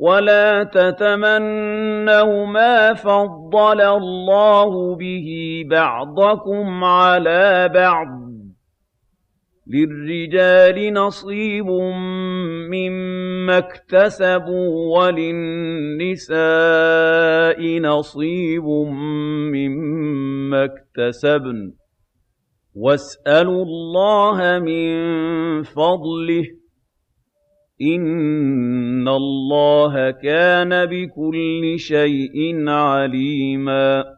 وَلَا تَتَمَنَّوْا مَا فَضَّلَ اللَّهُ بِهِ بَعْضَكُمْ عَلَىٰ بَعْضٍ ۚ لِّلرِّجَالِ نَصِيبٌ مِّمَّا اكْتَسَبُوا وَلِلنِّسَاءِ نَصِيبٌ مِّمَّا اكْتَسَبْنَ ۚ وَاسْأَلُوا اللَّهَ مِن فَضْلِهِ ۗ إِنَّ اللَّهَ كَانَ بِكُلِّ شَيْءٍ عَلِيمًا